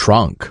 trunk.